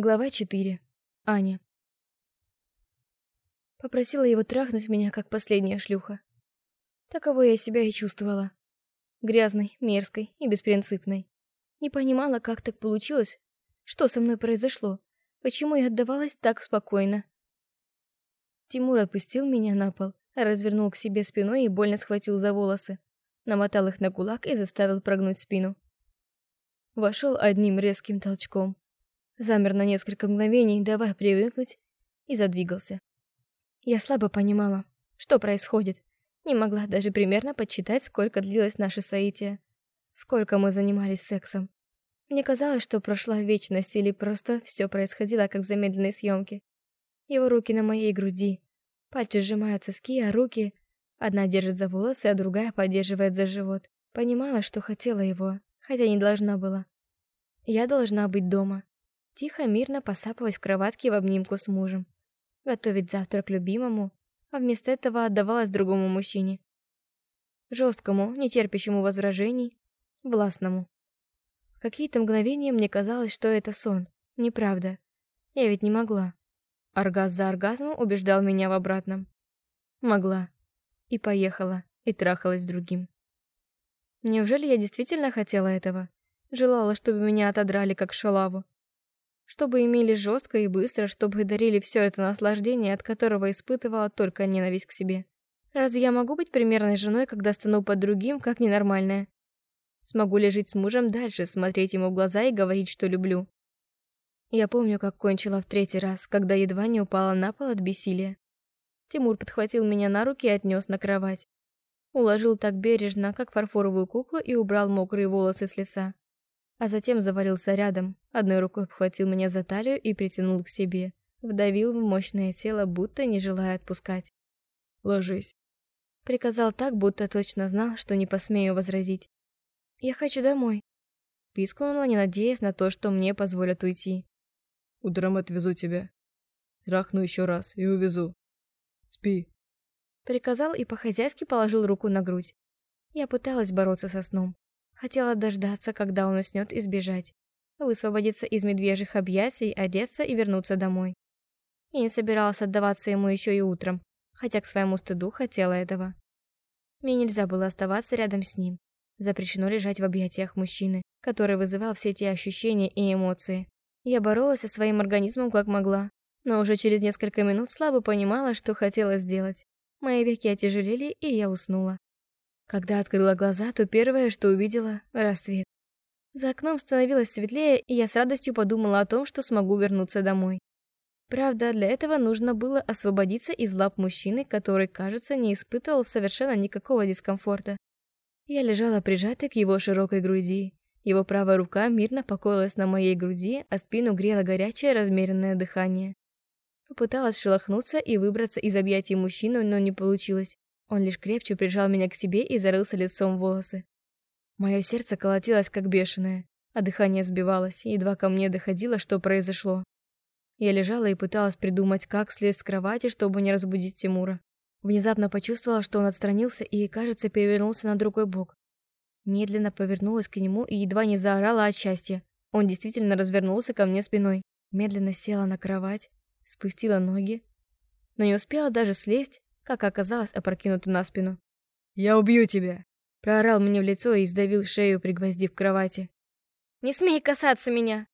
Глава 4. Аня. Попросила его трахнуть меня, как последняя шлюха. Таковой я себя и чувствовала. Грязной, мерзкой и беспринципной. Не понимала, как так получилось, что со мной произошло, почему я отдавалась так спокойно. Тимур отпустил меня на пол, развернул к себе спиной и больно схватил за волосы, намотал их на кулак и заставил прогнуть спину. Вошел одним резким толчком, замер на несколько мгновений, давая привыкнуть, и задвигался. Я слабо понимала, что происходит. Не могла даже примерно подсчитать, сколько длилось наше соитие. Сколько мы занимались сексом. Мне казалось, что прошла вечность или просто все происходило, как в замедленной съемке. Его руки на моей груди. Пальцы сжимают соски, а руки... Одна держит за волосы, а другая поддерживает за живот. Понимала, что хотела его, хотя не должна была. Я должна быть дома, Тихо, мирно посапывать в кроватке в обнимку с мужем. Готовить завтрак любимому, а вместо этого отдавалась другому мужчине. Жесткому, нетерпящему возражений, властному. В какие-то мгновения мне казалось, что это сон. Неправда. Я ведь не могла. Оргазм за оргазмом убеждал меня в обратном. Могла. И поехала, и трахалась с другим. Неужели я действительно хотела этого? Желала, чтобы меня отодрали, как шалаву чтобы имели жестко и быстро, чтобы дарили все это наслаждение, от которого испытывала только ненависть к себе. Разве я могу быть примерной женой, когда стану под другим, как ненормальная? Смогу ли жить с мужем дальше, смотреть ему в глаза и говорить, что люблю? Я помню, как кончила в третий раз, когда едва не упала на пол от бессилия. Тимур подхватил меня на руки и отнес на кровать. Уложил так бережно, как фарфоровую куклу, и убрал мокрые волосы с лица а затем завалился рядом, одной рукой обхватил меня за талию и притянул к себе, вдавил в мощное тело, будто не желая отпускать. «Ложись», — приказал так, будто точно знал, что не посмею возразить. «Я хочу домой», — пискнула, не надеясь на то, что мне позволят уйти. «Утром отвезу тебя. Трахну еще раз и увезу. Спи». Приказал и по-хозяйски положил руку на грудь. Я пыталась бороться со сном, Хотела дождаться, когда он уснет, и сбежать. Высвободиться из медвежьих объятий, одеться и вернуться домой. И не собиралась отдаваться ему еще и утром, хотя к своему стыду хотела этого. Мне нельзя было оставаться рядом с ним. Запрещено лежать в объятиях мужчины, который вызывал все эти ощущения и эмоции. Я боролась со своим организмом как могла, но уже через несколько минут слабо понимала, что хотела сделать. Мои веки отяжелели, и я уснула. Когда открыла глаза, то первое, что увидела — рассвет. За окном становилось светлее, и я с радостью подумала о том, что смогу вернуться домой. Правда, для этого нужно было освободиться из лап мужчины, который, кажется, не испытывал совершенно никакого дискомфорта. Я лежала прижатой к его широкой груди. Его правая рука мирно покоилась на моей груди, а спину грело горячее размеренное дыхание. Попыталась шелохнуться и выбраться из объятий мужчины, но не получилось. Он лишь крепче прижал меня к себе и зарылся лицом в волосы. Мое сердце колотилось как бешеное, а дыхание сбивалось, и едва ко мне доходило, что произошло. Я лежала и пыталась придумать, как слезть с кровати, чтобы не разбудить Тимура. Внезапно почувствовала, что он отстранился и, кажется, перевернулся на другой бок. Медленно повернулась к нему и едва не заорала от счастья. Он действительно развернулся ко мне спиной. Медленно села на кровать, спустила ноги, но не успела даже слезть, как оказалось, опрокинута на спину. «Я убью тебя!» Проорал мне в лицо и сдавил шею, пригвоздив к кровати. «Не смей касаться меня!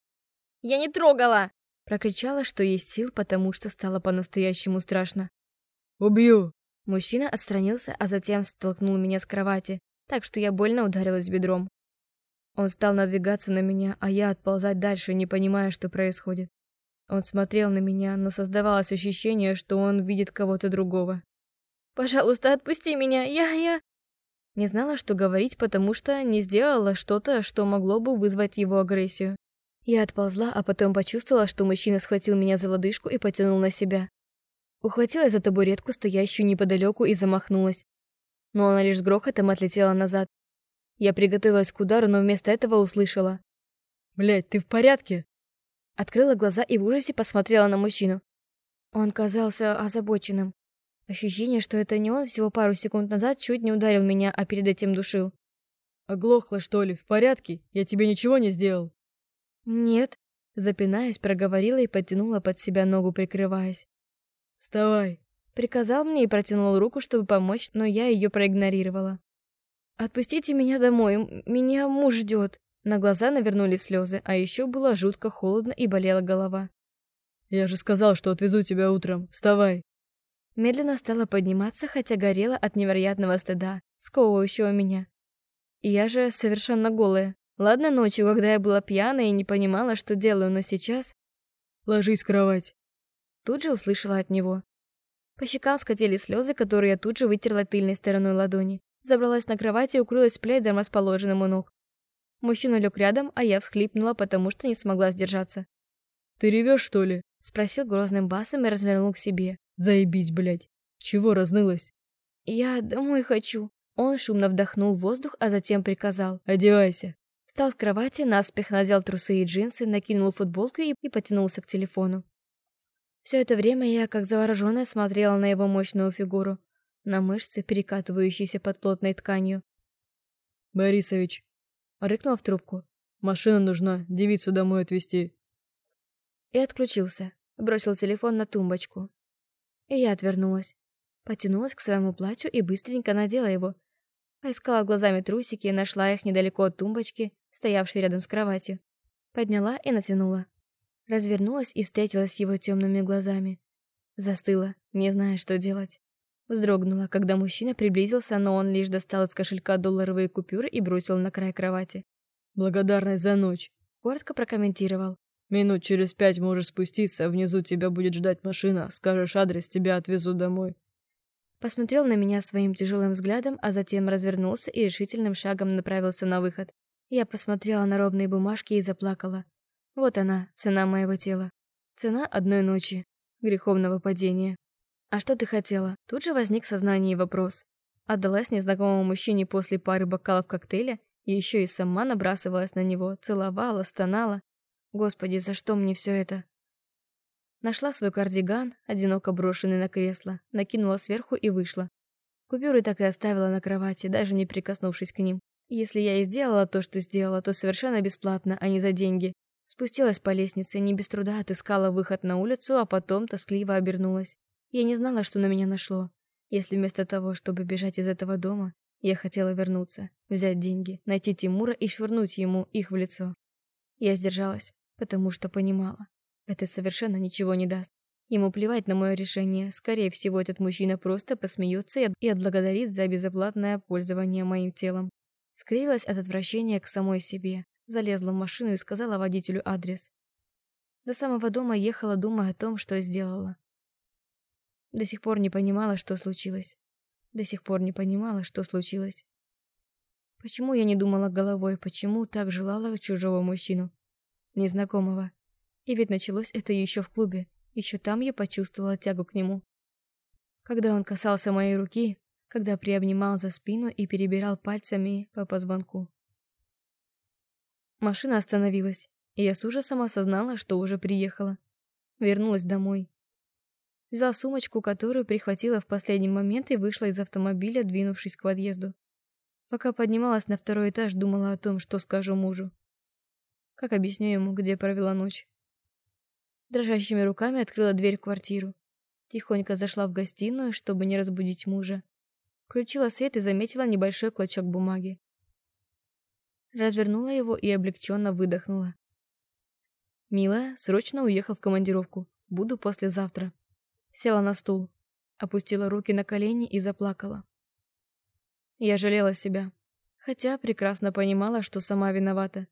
Я не трогала!» Прокричала, что есть сил, потому что стало по-настоящему страшно. «Убью!» Мужчина отстранился, а затем столкнул меня с кровати, так что я больно ударилась бедром. Он стал надвигаться на меня, а я отползать дальше, не понимая, что происходит. Он смотрел на меня, но создавалось ощущение, что он видит кого-то другого. Пожалуйста, отпусти меня, я... я...» Не знала, что говорить, потому что не сделала что-то, что могло бы вызвать его агрессию. Я отползла, а потом почувствовала, что мужчина схватил меня за лодыжку и потянул на себя. Ухватилась за табуретку, стоящую неподалеку, и замахнулась. Но она лишь с грохотом отлетела назад. Я приготовилась к удару, но вместо этого услышала. «Блядь, ты в порядке?» Открыла глаза и в ужасе посмотрела на мужчину. Он казался озабоченным. Ощущение, что это не он всего пару секунд назад чуть не ударил меня, а перед этим душил. «Оглохла, что ли? В порядке? Я тебе ничего не сделал?» «Нет». Запинаясь, проговорила и подтянула под себя ногу, прикрываясь. «Вставай!» Приказал мне и протянул руку, чтобы помочь, но я ее проигнорировала. «Отпустите меня домой, меня муж ждет». На глаза навернулись слезы, а еще было жутко холодно и болела голова. «Я же сказал, что отвезу тебя утром. Вставай!» Медленно стала подниматься, хотя горела от невероятного стыда, сковывающего меня. И я же совершенно голая. Ладно ночью, когда я была пьяна и не понимала, что делаю, но сейчас... «Ложись в кровать!» Тут же услышала от него. По щекам скатились слезы, которые я тут же вытерла тыльной стороной ладони. Забралась на кровать и укрылась пледом, расположенным у ног. Мужчина лег рядом, а я всхлипнула, потому что не смогла сдержаться. «Ты ревешь, что ли?» Спросил грозным басом и развернул к себе. «Заебись, блядь! Чего разнылась?» «Я домой хочу». Он шумно вдохнул воздух, а затем приказал. «Одевайся». Встал с кровати, наспех надел трусы и джинсы, накинул футболку и, и потянулся к телефону. Все это время я, как завороженная, смотрела на его мощную фигуру, на мышцы, перекатывающиеся под плотной тканью. «Борисович», — рыкнул в трубку, — «машина нужна, девицу домой отвезти». И отключился, бросил телефон на тумбочку. И я отвернулась, потянулась к своему платью и быстренько надела его. Поискала глазами трусики и нашла их недалеко от тумбочки, стоявшей рядом с кроватью. Подняла и натянула. Развернулась и встретилась с его темными глазами. Застыла, не зная, что делать. Вздрогнула, когда мужчина приблизился, но он лишь достал из кошелька долларовые купюры и бросил на край кровати. «Благодарность за ночь», — коротко прокомментировал. «Минут через пять можешь спуститься, внизу тебя будет ждать машина, скажешь адрес, тебя отвезу домой». Посмотрел на меня своим тяжелым взглядом, а затем развернулся и решительным шагом направился на выход. Я посмотрела на ровные бумажки и заплакала. Вот она, цена моего тела. Цена одной ночи. Греховного падения. «А что ты хотела?» Тут же возник в сознании вопрос. Отдалась незнакомому мужчине после пары бокалов коктейля и еще и сама набрасывалась на него, целовала, стонала. Господи, за что мне все это? Нашла свой кардиган, одиноко брошенный на кресло, накинула сверху и вышла. Купюры так и оставила на кровати, даже не прикоснувшись к ним. Если я и сделала то, что сделала, то совершенно бесплатно, а не за деньги. Спустилась по лестнице, не без труда отыскала выход на улицу, а потом тоскливо обернулась. Я не знала, что на меня нашло. Если вместо того, чтобы бежать из этого дома, я хотела вернуться, взять деньги, найти Тимура и швырнуть ему их в лицо. Я сдержалась, потому что понимала. Это совершенно ничего не даст. Ему плевать на мое решение. Скорее всего, этот мужчина просто посмеется и отблагодарит за безоплатное пользование моим телом. Скривилась от отвращения к самой себе. Залезла в машину и сказала водителю адрес. До самого дома ехала, думая о том, что сделала. До сих пор не понимала, что случилось. До сих пор не понимала, что случилось. Почему я не думала головой, почему так желала чужого мужчину, незнакомого? И ведь началось это еще в клубе, еще там я почувствовала тягу к нему. Когда он касался моей руки, когда приобнимал за спину и перебирал пальцами по позвонку. Машина остановилась, и я с ужасом осознала, что уже приехала. Вернулась домой. Взяла сумочку, которую прихватила в последний момент и вышла из автомобиля, двинувшись к подъезду. Пока поднималась на второй этаж, думала о том, что скажу мужу. Как объясню ему, где провела ночь. Дрожащими руками открыла дверь в квартиру. Тихонько зашла в гостиную, чтобы не разбудить мужа. Включила свет и заметила небольшой клочок бумаги развернула его и облегченно выдохнула. «Милая, срочно уехал в командировку. Буду послезавтра». Села на стул, опустила руки на колени и заплакала. Я жалела себя, хотя прекрасно понимала, что сама виновата.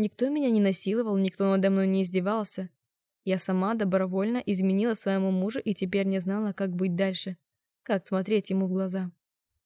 Никто меня не насиловал, никто надо мной не издевался. Я сама добровольно изменила своему мужу и теперь не знала, как быть дальше, как смотреть ему в глаза.